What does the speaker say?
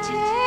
姐姐